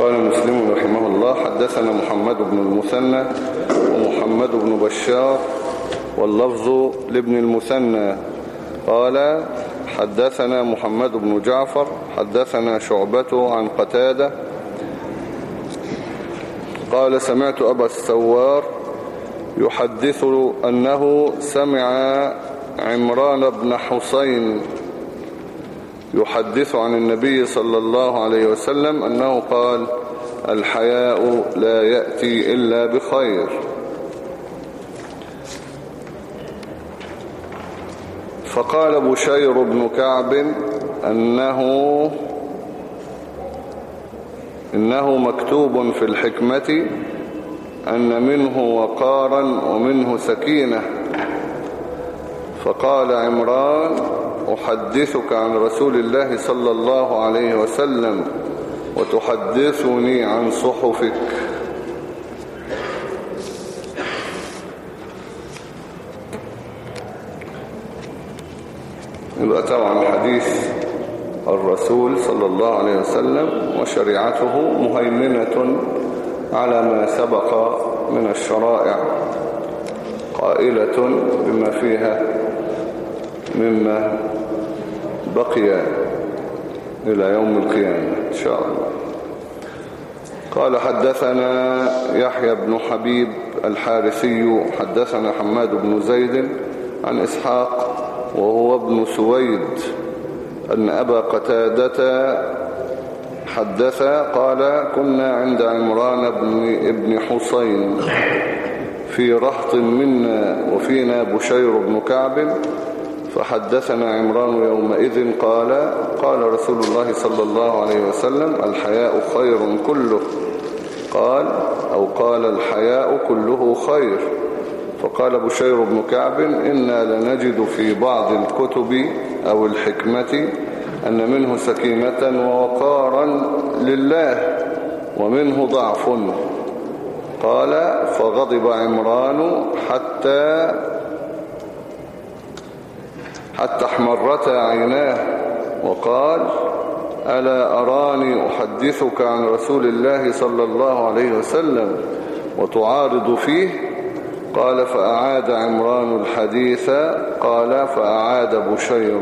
قال مسلم رحمه الله حدثنا محمد بن المثنى ومحمد بن بشار واللفظ لابن المثنى. قال حدثنا محمد بن جعفر حدثنا شعبته عن قتادة. قال سمعت أبا السوار يحدث أنه سمع عمران بن حسين يحدث عن النبي صلى الله عليه وسلم أنه قال الحياء لا يأتي إلا بخير. فقال بشير بن كعب أنه إنه مكتوب في الحكمة أن منه وقارا ومنه سكينة. فقال عمران أحدثك عن رسول الله صلى الله عليه وسلم وتحدثني عن صحفك. يبقى طبعا حديث الرسول صلى الله عليه وسلم وشريعته مهيمنة على ما سبق من الشرائع قائلة بما فيها مما بقي إلى يوم القيامة إن شاء الله. قال حدثنا يحيى بن حبيب الحارثي حدثنا حماد بن زيد عن إسحاق وهو ابن سويد أن أبا قتادة حدث قال كنا عند عمران بن ابن حسين في رهط منا وفينا بشير بن كعب فحدثنا عمران يومئذ قال قال رسول الله صلى الله عليه وسلم الحياء خير كله. قال أو قال الحياء كله خير. فقال بشير بن كعب إنا لنجد في بعض الكتب أو الحكمة أن منه سكينة ووقارا لله ومنه ضعف. قال فغضب عمران حتى حتى احمرتا عيناه وقال ألا أراني أحدثك عن رسول الله صلى الله عليه وسلم وتعارض فيه؟ قال فأعاد عمران الحديث. قال فأعاد بشير.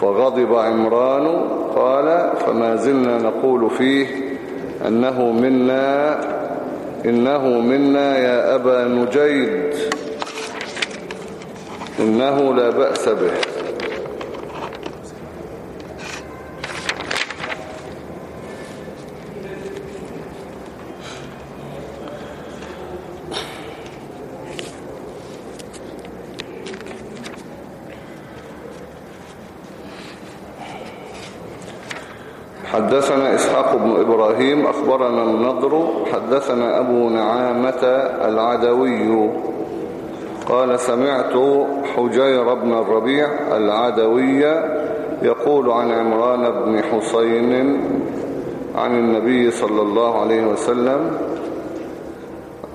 فغضب عمران قال فما زلنا نقول فيه أنه منا إنه منا يا أبا نجيد. إنه لا بأس به. حدثنا إسحاق بن إبراهيم أخبرنا النضر حدثنا أبو نعامة العدوي قال سمعت حجير بن الربيع العدوي يقول عن عمران بن حسين عن النبي صلى الله عليه وسلم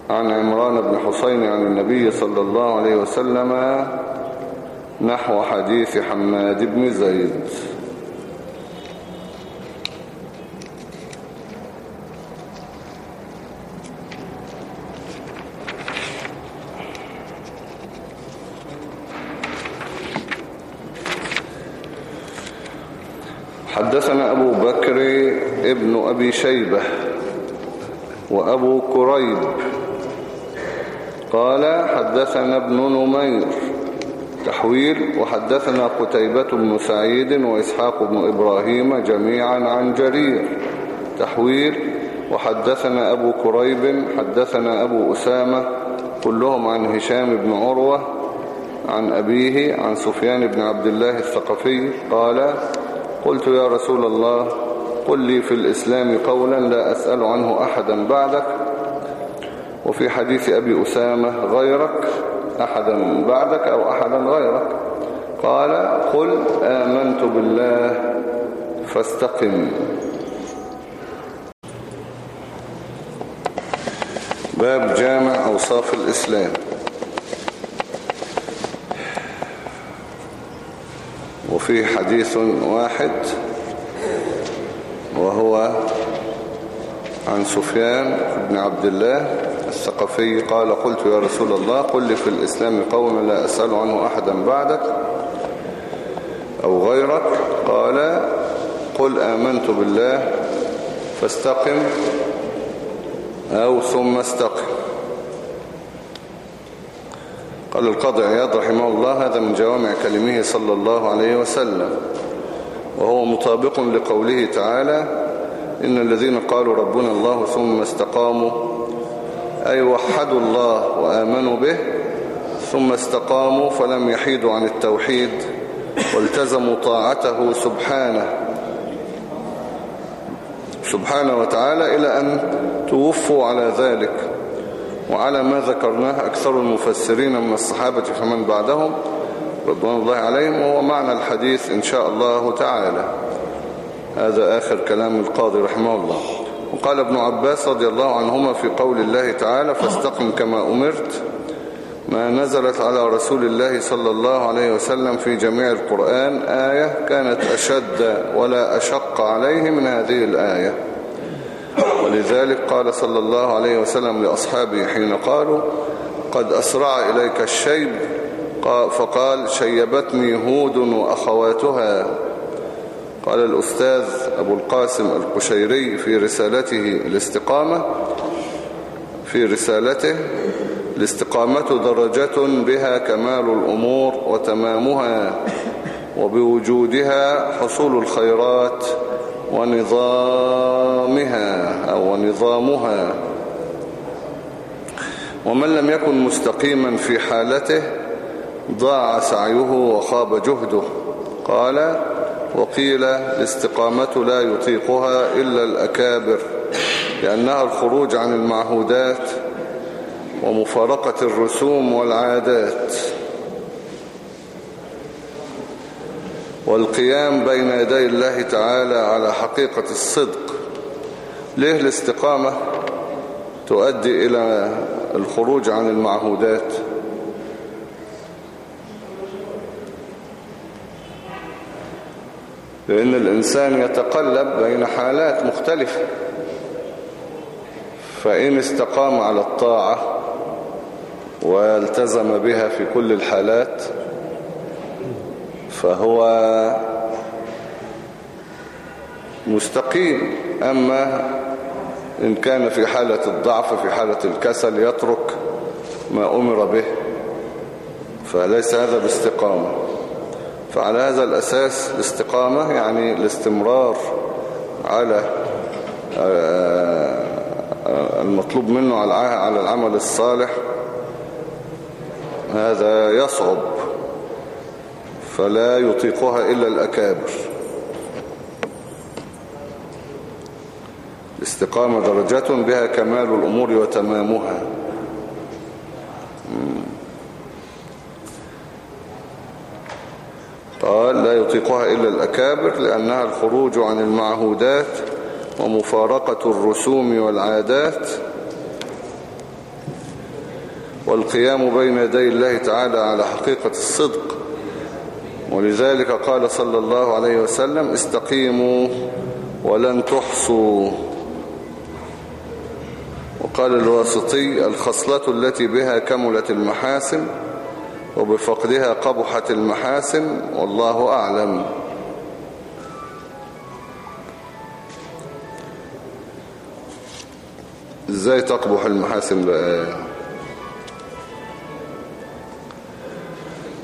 عن عمران بن حسين عن النبي صلى الله عليه وسلم نحو حديث حماد بن زيد. حدثنا أبو بكر ابن أبي شيبة وأبو كريب قال حدثنا ابن نمير تحويل وحدثنا قتيبة بن سعيد وإسحاق بن إبراهيم جميعا عن جرير تحويل وحدثنا أبو كريب حدثنا أبو أسامة كلهم عن هشام بن عروة عن أبيه عن سفيان بن عبد الله الثقفي قال قلت يا رسول الله قل لي في الإسلام قولا لا أسأل عنه أحدا بعدك وفي حديث أبي أسامة غيرك أحدا بعدك أو أحدا غيرك. قال قل آمنت بالله فاستقم. باب جامع أوصاف الإسلام. وفي حديث واحد وهو عن سفيان بن عبد الله الثقفي قال قلت يا رسول الله قل لي في الإسلام قوم لا أسأل عنه أحدا بعدك أو غيرك قال قل آمنت بالله فاستقم أو ثم استقم قال القاضي عياض رحمه الله هذا من جوامع كلمه صلى الله عليه وسلم وهو مطابق لقوله تعالى إن الذين قالوا ربنا الله ثم استقاموا أي وحدوا الله وآمنوا به ثم استقاموا فلم يحيدوا عن التوحيد والتزموا طاعته سبحانه سبحانه وتعالى إلى أن توفوا على ذلك. وعلى ما ذكرناه أكثر المفسرين من الصحابة فمن بعدهم رضوان الله عليهم وهو معنى الحديث إن شاء الله تعالى. هذا آخر كلام القاضي رحمه الله. وقال ابن عباس رضي الله عنهما في قول الله تعالى فاستقم كما أمرت ما نزلت على رسول الله صلى الله عليه وسلم في جميع القرآن آية كانت أشد ولا أشق عليه من هذه الآية. ولذلك قال صلى الله عليه وسلم لأصحابه حين قالوا قد أسرع إليك الشيب فقال شيبتني هود وأخواتها. قال الأستاذ أبو القاسم القشيري في رسالته الاستقامة في رسالته الاستقامة درجة بها كمال الأمور وتمامها وبوجودها حصول الخيرات. ونظامها أو نظامها. ومن لم يكن مستقيما في حالته ضاع سعيه وخاب جهده. قال وقيل الاستقامة لا يطيقها إلا الأكابر لأنها الخروج عن المعهودات ومفارقة الرسوم والعادات. والقيام بين يدي الله تعالى على حقيقة الصدق. ليه الاستقامة تؤدي إلى الخروج عن المعهودات؟ لأن الإنسان يتقلب بين حالات مختلفة. فإن استقام على الطاعة والتزم بها في كل الحالات فهو مستقيم. أما إن كان في حالة الضعف في حالة الكسل يترك ما أمر به فليس هذا باستقامة. فعلى هذا الأساس الاستقامة يعني الاستمرار على آه، المطلوب منه على العمل الصالح هذا يصعب. فلا يطيقها إلا الأكابر. الاستقامة درجة بها كمال الأمور وتمامها. قال لا يطيقها إلا الأكابر لأنها الخروج عن المعهودات ومفارقة الرسوم والعادات. والقيام بين يدي الله تعالى على حقيقة الصدق. ولذلك قال صلى الله عليه وسلم استقيموا ولن تحصوا. وقال الواسطي الخصلة التي بها كملت المحاسن وبفقدها قبحت المحاسن والله أعلم. إزاي تقبح المحاسن بقى؟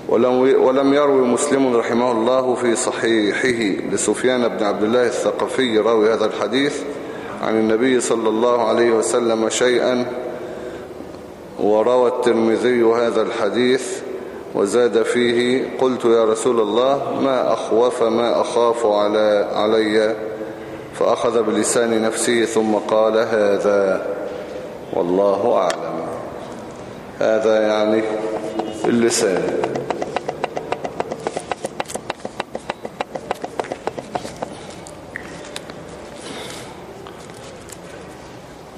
ولم يروي مسلم رحمه الله في صحيحه لسفيان بن عبد الله الثقفي راوي هذا الحديث عن النبي صلى الله عليه وسلم شيئا وروى الترمذي هذا الحديث وزاد فيه قلت يا رسول الله ما أخوف ما أخاف على علي؟ فأخذ بلسان نفسه ثم قال هذا والله أعلم. هذا يعني اللسان.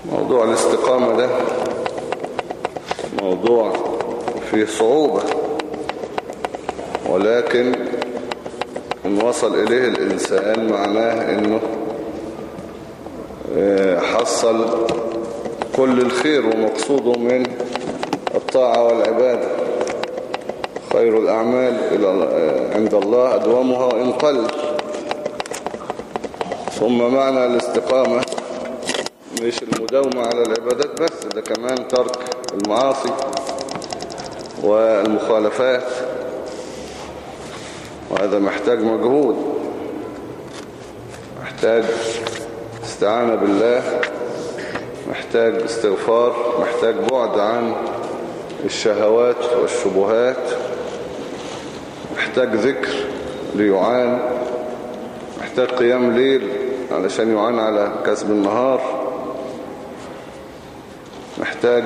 موضوع الاستقامة ده موضوع فيه صعوبة ولكن إن وصل إليه الإنسان معناه إنه آه، حصل كل الخير ومقصوده من الطاعة والعبادة. خير الأعمال آه، عند الله أدومها وإن قل. ثم معنى الاستقامة المداومة على العبادات بس ده كمان ترك المعاصي والمخالفات. وهذا محتاج مجهود محتاج استعانة بالله محتاج استغفار محتاج بعد عن الشهوات والشبهات محتاج ذكر ليعان محتاج قيام ليل علشان يعان على كسب النهار. محتاج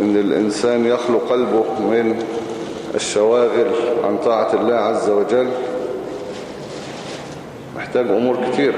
إن الإنسان يخلو قلبه من الشواغل عن طاعة الله عز وجل. محتاج أمور كثيره